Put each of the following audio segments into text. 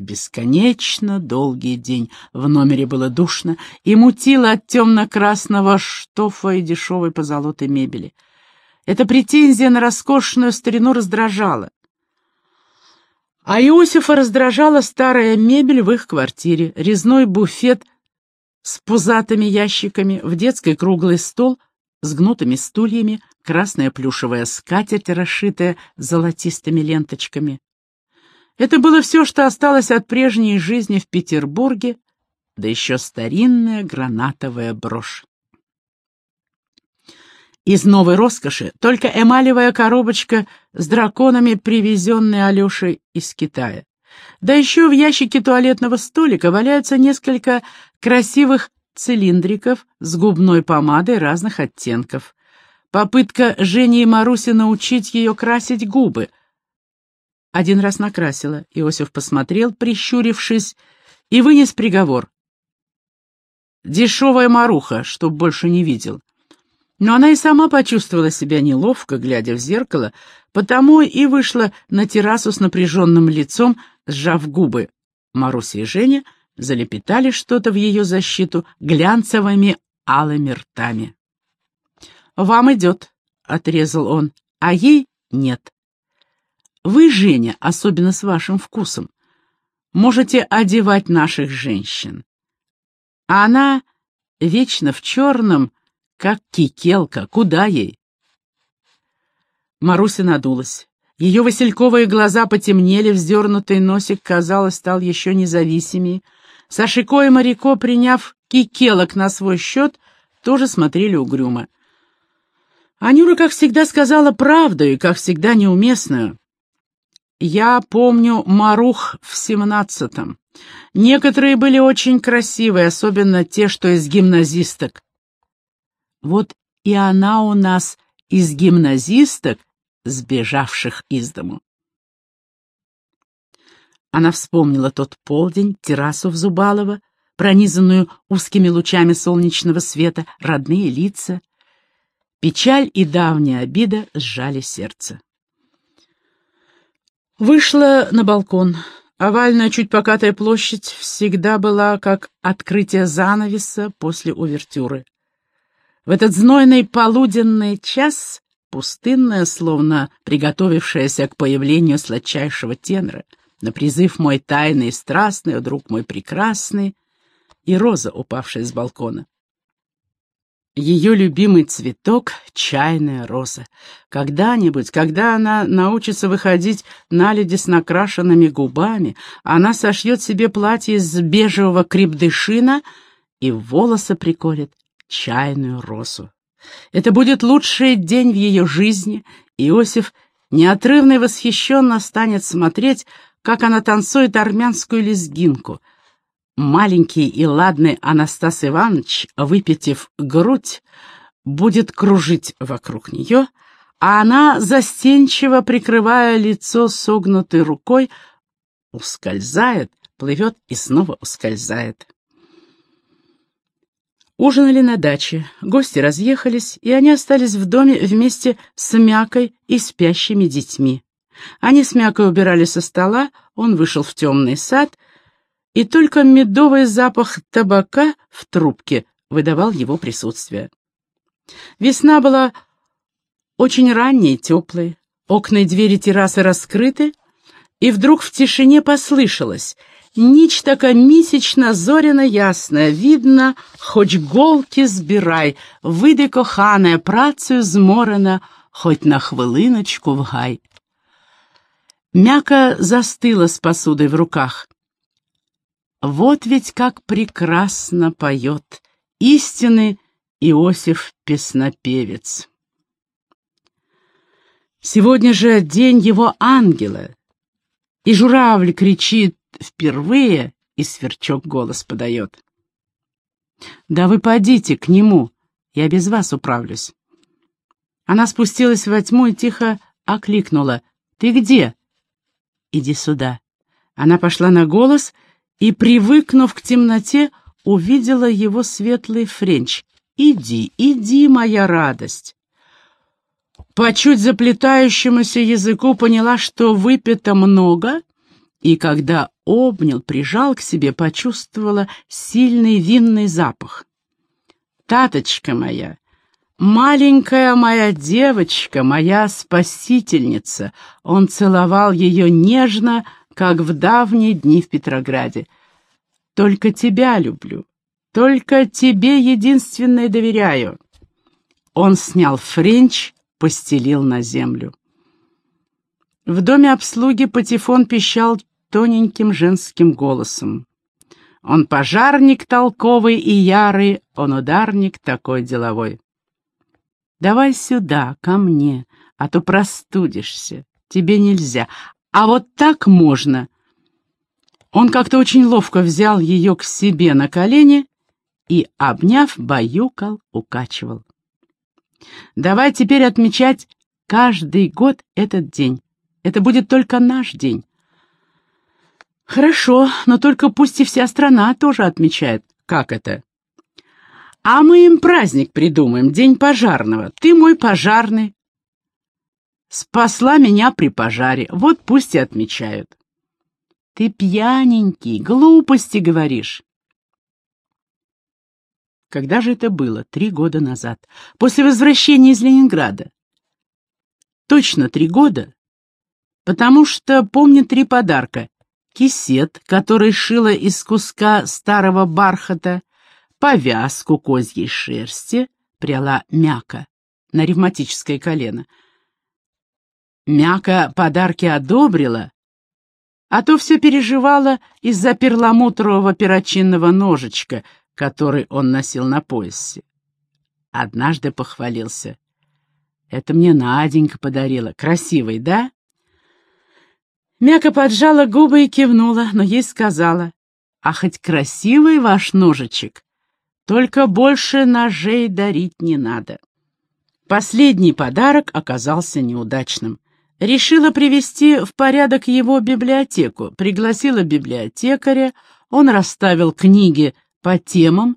Бесконечно долгий день. В номере было душно и мутило от темно-красного штофа и дешевой позолотой мебели. Эта претензия на роскошную старину раздражала. А Иосифа раздражала старая мебель в их квартире, резной буфет с пузатыми ящиками, в детской круглый стол с гнутыми стульями, красная плюшевая скатерть, расшитая золотистыми ленточками. Это было все, что осталось от прежней жизни в Петербурге, да еще старинная гранатовая брошь. Из новой роскоши только эмалевая коробочка с драконами, привезенная Алешей из Китая. Да еще в ящике туалетного столика валяются несколько красивых цилиндриков с губной помадой разных оттенков. Попытка Жени и Маруси научить ее красить губы. Один раз накрасила, Иосиф посмотрел, прищурившись, и вынес приговор. Дешевая маруха, чтоб больше не видел. Но она и сама почувствовала себя неловко, глядя в зеркало, потому и вышла на террасу с напряженным лицом, сжав губы. Маруся и Женя залепетали что-то в ее защиту глянцевыми алыми ртами. «Вам идет», — отрезал он, — «а ей нет. Вы, Женя, особенно с вашим вкусом, можете одевать наших женщин. А она вечно в черном, как кикелка, куда ей? Маруся надулась. Ее васильковые глаза потемнели, вздернутый носик, казалось, стал еще независимее. Сашико и Марико, приняв кикелок на свой счет, тоже смотрели угрюмо. Анюра, как всегда, сказала правду и, как всегда, неуместную. Я помню Марух в семнадцатом. Некоторые были очень красивые, особенно те, что из гимназисток. Вот и она у нас из гимназисток, сбежавших из дому. Она вспомнила тот полдень, террасу в Зубалово, пронизанную узкими лучами солнечного света, родные лица. Печаль и давняя обида сжали сердце. Вышла на балкон. Овальная, чуть покатая площадь всегда была как открытие занавеса после увертюры. В этот знойный полуденный час, пустынная, словно приготовившаяся к появлению сладчайшего тенора, на призыв мой тайный и страстный, друг мой прекрасный, и роза, упавшая с балкона. Ее любимый цветок — чайная роза. Когда-нибудь, когда она научится выходить на люди с накрашенными губами, она сошьет себе платье из бежевого крепдышина и в волосы приколет чайную розу. Это будет лучший день в ее жизни. Иосиф неотрывно и восхищенно станет смотреть, как она танцует армянскую лезгинку — Маленький и ладный Анастас Иванович, выпитив грудь, будет кружить вокруг нее, а она, застенчиво прикрывая лицо согнутой рукой, ускользает, плывет и снова ускользает. Ужинали на даче, гости разъехались, и они остались в доме вместе с Мякой и спящими детьми. Они с Мякой убирали со стола, он вышел в темный сад — и только медовый запах табака в трубке выдавал его присутствие. Весна была очень ранней, теплой, окна и двери террасы раскрыты, и вдруг в тишине послышалось «Ніч така зоряна ясна, видно, хоч голки збирай, вийди, кохане, працею зморена, хоть на хвилиночку в гай». Мяка застыла с посудой в руках. Вот ведь как прекрасно поет истинный Иосиф Песнопевец. Сегодня же день его ангела, и журавль кричит впервые, и сверчок голос подает. «Да вы подите к нему, я без вас управлюсь». Она спустилась во тьму и тихо окликнула. «Ты где?» «Иди сюда». Она пошла на голос и и, привыкнув к темноте, увидела его светлый френч. «Иди, иди, моя радость!» По чуть заплетающемуся языку поняла, что выпито много, и когда обнял, прижал к себе, почувствовала сильный винный запах. «Таточка моя, маленькая моя девочка, моя спасительница!» Он целовал ее нежно, как в давние дни в Петрограде. «Только тебя люблю, только тебе единственное доверяю». Он снял френч, постелил на землю. В доме обслуги Патефон пищал тоненьким женским голосом. Он пожарник толковый и ярый, он ударник такой деловой. Давай сюда, ко мне, а то простудишься. Тебе нельзя. А вот так можно. Он как-то очень ловко взял ее к себе на колени и, обняв, баюкал, укачивал. Давай теперь отмечать каждый год этот день. Это будет только наш день. Хорошо, но только пусть и вся страна тоже отмечает. Как это? А мы им праздник придумаем, день пожарного. Ты мой пожарный. Спасла меня при пожаре, вот пусть и отмечают. Ты пьяненький, глупости говоришь. Когда же это было? Три года назад. После возвращения из Ленинграда. Точно три года, потому что помню три подарка кисет, который шила из куска старого бархата, повязку козьей шерсти, пряла мяка на ревматическое колено. Мяка подарки одобрила, а то все переживала из-за перламутрового перочинного ножичка, который он носил на поясе. Однажды похвалился. «Это мне Наденька подарила. Красивый, да?» Мяка поджала губы и кивнула, но ей сказала, «А хоть красивый ваш ножичек, только больше ножей дарить не надо». Последний подарок оказался неудачным. Решила привести в порядок его библиотеку, пригласила библиотекаря, он расставил книги по темам,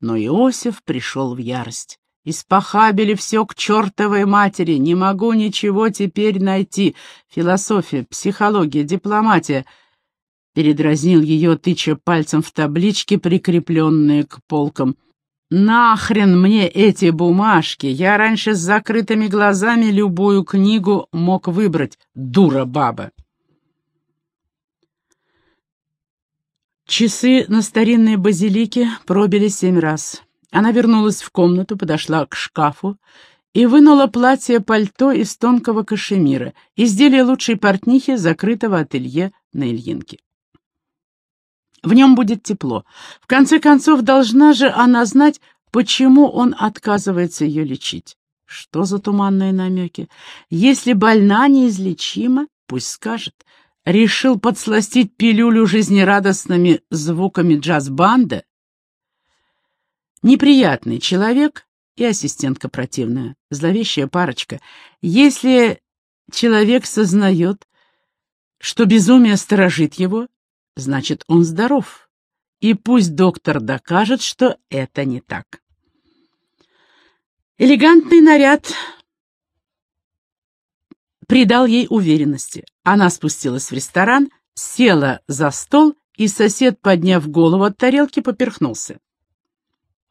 но Иосиф пришел в ярость. Испохабили все к чертовой матери, не могу ничего теперь найти. Философия, психология, дипломатия. Передразнил ее, тыча пальцем в таблички, прикрепленные к полкам. «Нахрен мне эти бумажки! Я раньше с закрытыми глазами любую книгу мог выбрать, дура баба!» Часы на старинной базилике пробили семь раз. Она вернулась в комнату, подошла к шкафу и вынула платье-пальто из тонкого кашемира, изделие лучшей портнихи закрытого ателье на Ильинке. В нем будет тепло. В конце концов, должна же она знать, почему он отказывается ее лечить. Что за туманные намеки? Если больна неизлечима, пусть скажет. Решил подсластить пилюлю жизнерадостными звуками джаз-банда? Неприятный человек и ассистентка противная, зловещая парочка. Если человек сознает, что безумие сторожит его, значит, он здоров. И пусть доктор докажет, что это не так. Элегантный наряд придал ей уверенности. Она спустилась в ресторан, села за стол, и сосед, подняв голову от тарелки, поперхнулся.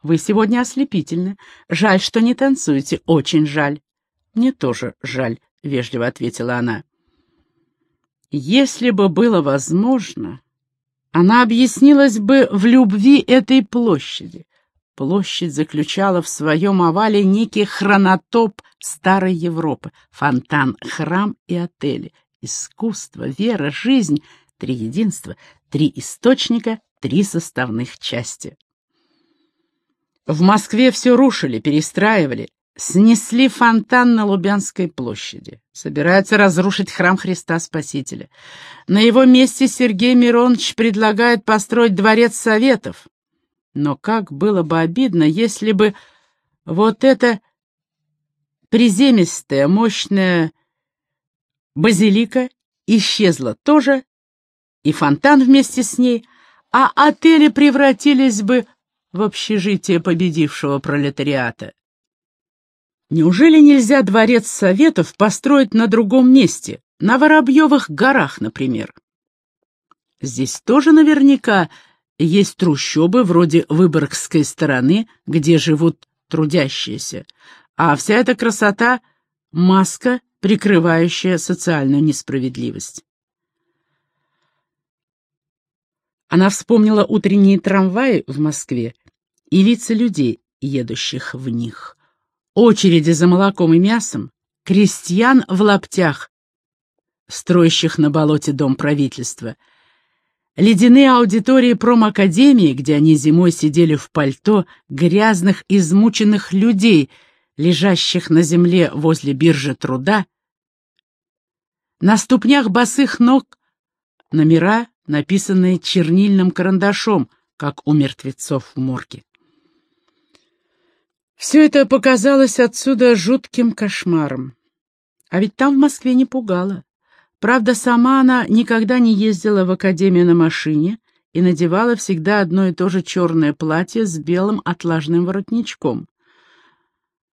Вы сегодня ослепительны. Жаль, что не танцуете. Очень жаль. Мне тоже жаль, — вежливо ответила она. Если бы было возможно, она объяснилась бы в любви этой площади. Площадь заключала в своем овале некий хронотоп старой Европы, фонтан, храм и отели, искусство, вера, жизнь, три единства, три источника, три составных части. В Москве все рушили, перестраивали, снесли фонтан на Лубянской площади. Собираются разрушить храм Христа Спасителя. На его месте Сергей Миронович предлагает построить дворец Советов. Но как было бы обидно, если бы вот эта приземистая, мощная базилика исчезла тоже, и фонтан вместе с ней, а отели превратились бы в общежитие победившего пролетариата. Неужели нельзя дворец Советов построить на другом месте, на Воробьевых горах, например? Здесь тоже наверняка есть трущобы вроде Выборгской стороны, где живут трудящиеся, а вся эта красота — маска, прикрывающая социальную несправедливость. Она вспомнила утренние трамваи в Москве и лица людей, едущих в них. Очереди за молоком и мясом, крестьян в лаптях, строящих на болоте дом правительства — Ледяные аудитории промакадемии, где они зимой сидели в пальто, грязных, измученных людей, лежащих на земле возле биржи труда. На ступнях босых ног номера, написанные чернильным карандашом, как у мертвецов в морге. Все это показалось отсюда жутким кошмаром. А ведь там в Москве не пугало. Правда, сама она никогда не ездила в академию на машине и надевала всегда одно и то же черное платье с белым отлажным воротничком.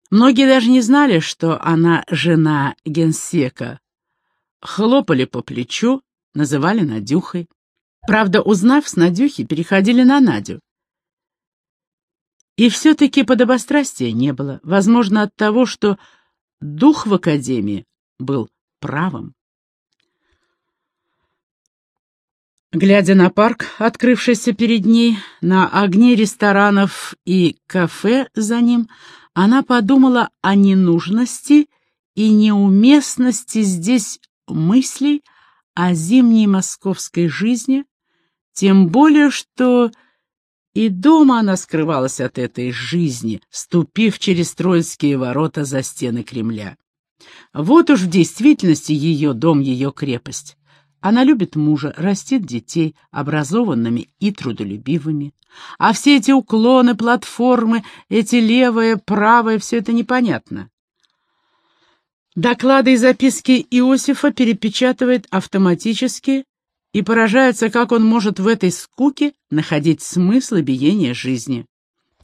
Многие даже не знали, что она жена генсека. Хлопали по плечу, называли Надюхой. Правда, узнав с Надюхи, переходили на Надю. И все-таки подобострастия не было, возможно, от того, что дух в академии был правым. Глядя на парк, открывшийся перед ней, на огни ресторанов и кафе за ним, она подумала о ненужности и неуместности здесь мыслей о зимней московской жизни, тем более что и дома она скрывалась от этой жизни, ступив через Троицкие ворота за стены Кремля. Вот уж в действительности ее дом, ее крепость. Она любит мужа, растит детей образованными и трудолюбивыми. А все эти уклоны, платформы, эти левое, правое, все это непонятно. Доклады и записки Иосифа перепечатывает автоматически и поражается, как он может в этой скуке находить смысл и биение жизни.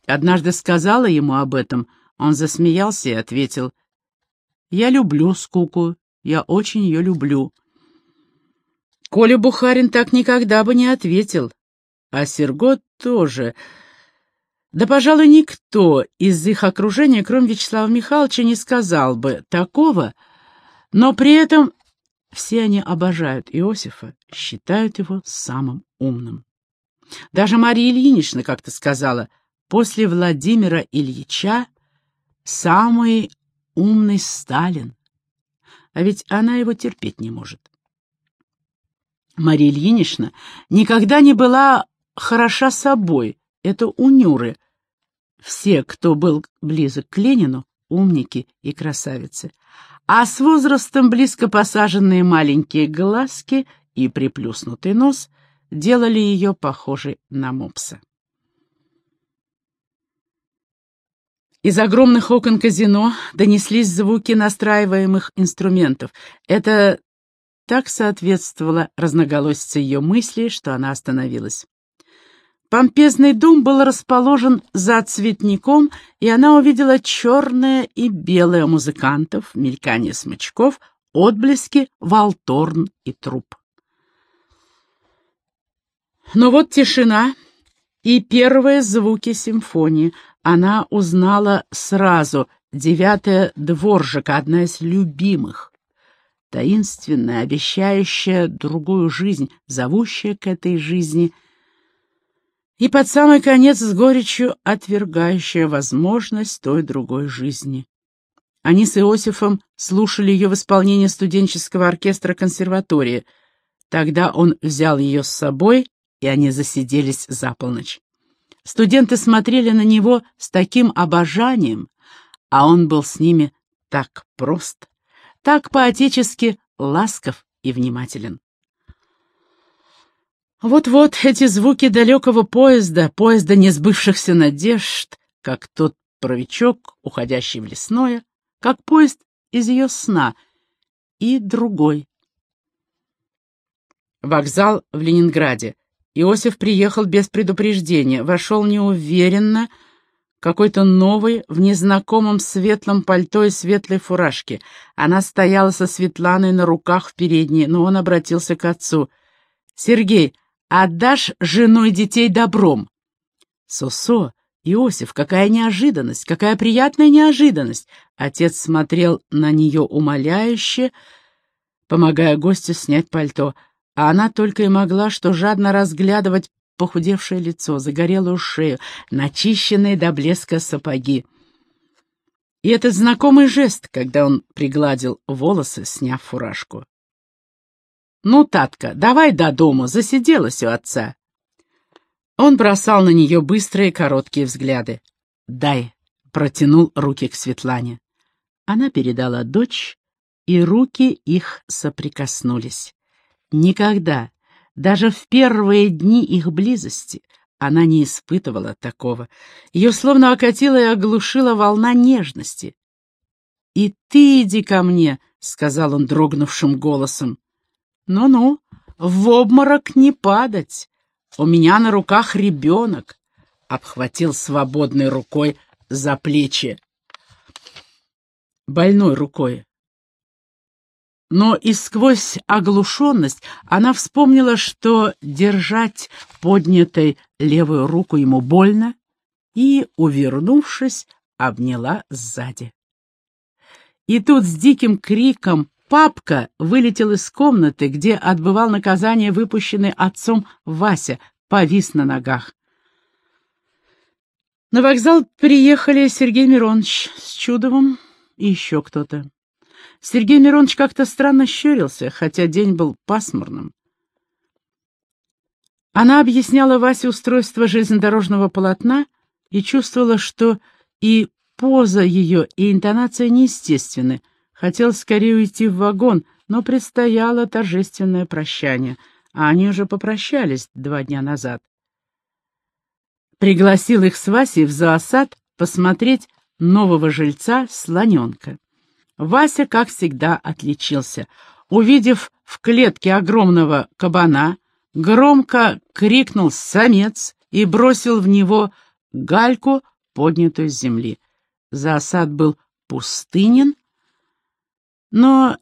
Однажды сказала ему об этом, он засмеялся и ответил, «Я люблю скуку, я очень ее люблю». Коля Бухарин так никогда бы не ответил. А Серго тоже. Да, пожалуй, никто из их окружения, кроме Вячеслава Михайловича, не сказал бы такого, но при этом все они обожают Иосифа, считают его самым умным. Даже Мария Ильинична как-то сказала, после Владимира Ильича самый умный Сталин. А ведь она его терпеть не может. Мария Ильинична никогда не была хороша собой, это у Нюры. Все, кто был близок к Ленину, умники и красавицы. А с возрастом близко посаженные маленькие глазки и приплюснутый нос делали ее похожей на мопса. Из огромных окон казино донеслись звуки настраиваемых инструментов. Это так соответствовало разноголосице ее мысли, что она остановилась. Помпезный дом был расположен за цветником, и она увидела черное и белое музыкантов, мелькание смычков, отблески, волторн и труп. Но вот тишина и первые звуки симфонии. Она узнала сразу, девятая дворжика, одна из любимых таинственная, обещающая другую жизнь, зовущая к этой жизни, и под самый конец с горечью отвергающая возможность той другой жизни. Они с Иосифом слушали ее в исполнении студенческого оркестра консерватории. Тогда он взял ее с собой, и они засиделись за полночь. Студенты смотрели на него с таким обожанием, а он был с ними так прост так поотечески ласков и внимателен. Вот-вот эти звуки далекого поезда, поезда несбывшихся надежд, как тот провичок, уходящий в лесное, как поезд из ее сна, и другой. Вокзал в Ленинграде. Иосиф приехал без предупреждения, вошел неуверенно, какой-то новый, в незнакомом светлом пальто и светлой фуражке. Она стояла со Светланой на руках в передней, но он обратился к отцу. «Сергей, отдашь жену и детей добром. Сосо, Иосиф, какая неожиданность, какая приятная неожиданность. Отец смотрел на нее умоляюще, помогая гостю снять пальто, а она только и могла что жадно разглядывать похудевшее лицо, загорелую шею, начищенные до блеска сапоги. И этот знакомый жест, когда он пригладил волосы, сняв фуражку. «Ну, Татка, давай до дому, засиделась у отца». Он бросал на нее быстрые короткие взгляды. «Дай», — протянул руки к Светлане. Она передала дочь, и руки их соприкоснулись. Никогда, даже в первые дни их близости, она не испытывала такого. Ее словно окатила и оглушила волна нежности. «И ты иди ко мне», — сказал он дрогнувшим голосом. «Ну-ну, в обморок не падать. У меня на руках ребенок», — обхватил свободной рукой за плечи. Больной рукой. Но и сквозь оглушенность она вспомнила, что держать поднятой левую руку ему больно, и, увернувшись, обняла сзади. И тут с диким криком Папка вылетел из комнаты, где отбывал наказание выпущенный отцом Вася, повис на ногах. На вокзал приехали Сергей Миронович с Чудовым и еще кто-то. Сергей Миронович как-то странно щурился, хотя день был пасмурным. Она объясняла Васе устройство железнодорожного полотна и чувствовала, что и поза ее, и интонация неестественны — Хотел скорее уйти в вагон, но предстояло торжественное прощание, а они уже попрощались два дня назад. Пригласил их с Васей в зоосад посмотреть нового жильца слоненка. Вася, как всегда, отличился. Увидев в клетке огромного кабана, громко крикнул «самец» и бросил в него гальку, поднятую с земли. Зоосад был пустынен, но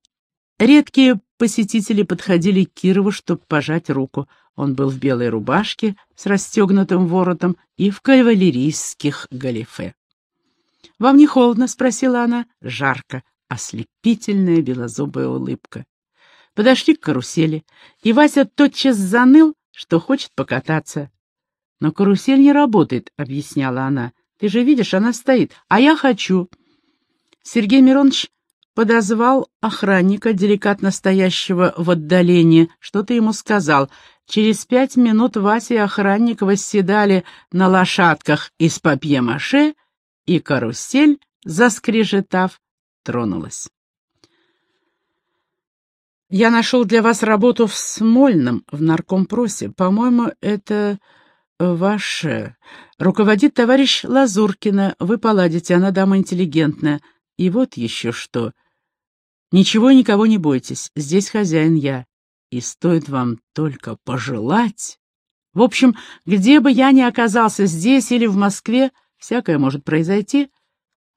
редкие посетители подходили к Кирову, чтобы пожать руку. Он был в белой рубашке с расстегнутым воротом и в кавалерийских галифе. «Вам не холодно?» — спросила она. «Жарко. Ослепительная белозубая улыбка». Подошли к карусели, и Вася тотчас заныл, что хочет покататься. «Но карусель не работает», — объясняла она. «Ты же видишь, она стоит, а я хочу». Сергей Миронович подозвал охранника, деликатно стоящего в отдалении, что-то ему сказал. Через пять минут Вася и охранник восседали на лошадках из папье-маше, и карусель, заскрежетав, тронулась. «Я нашел для вас работу в Смольном, в наркомпросе. По-моему, это ваше. Руководит товарищ Лазуркина. Вы поладите, она дама интеллигентная. И вот еще что. Ничего и никого не бойтесь, здесь хозяин я. И стоит вам только пожелать... В общем, где бы я ни оказался, здесь или в Москве, всякое может произойти.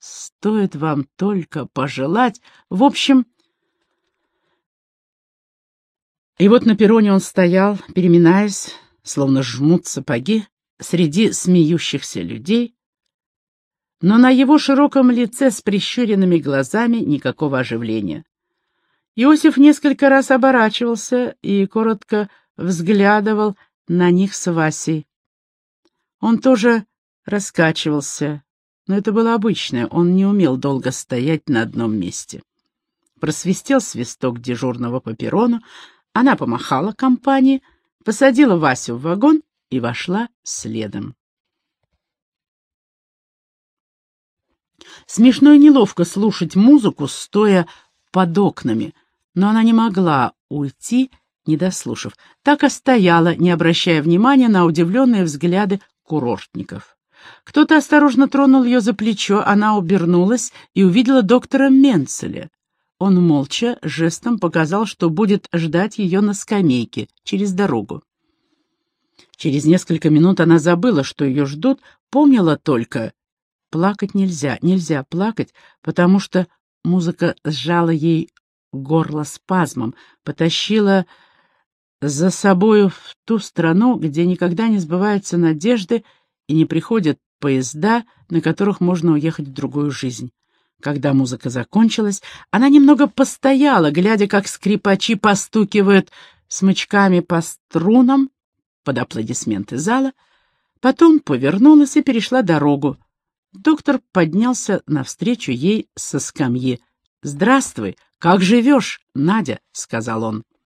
Стоит вам только пожелать... В общем... И вот на перроне он стоял, переминаясь, словно жмут сапоги, среди смеющихся людей, но на его широком лице с прищуренными глазами никакого оживления. Иосиф несколько раз оборачивался и коротко взглядывал на них с Васей. Он тоже раскачивался, но это было обычное, он не умел долго стоять на одном месте. Просвистел свисток дежурного по перрону, она помахала компании, посадила Васю в вагон и вошла следом. Смешно и неловко слушать музыку, стоя под окнами, но она не могла уйти, не дослушав. Так и стояла, не обращая внимания на удивленные взгляды курортников. Кто-то осторожно тронул ее за плечо, она обернулась и увидела доктора Менцеля. Он молча жестом показал, что будет ждать ее на скамейке через дорогу. Через несколько минут она забыла, что ее ждут, помнила только, Плакать нельзя, нельзя плакать, потому что музыка сжала ей горло спазмом, потащила за собою в ту страну, где никогда не сбываются надежды и не приходят поезда, на которых можно уехать в другую жизнь. Когда музыка закончилась, она немного постояла, глядя, как скрипачи постукивают смычками по струнам под аплодисменты зала, потом повернулась и перешла дорогу. Доктор поднялся навстречу ей со скамьи. «Здравствуй, как живешь, Надя?» — сказал он.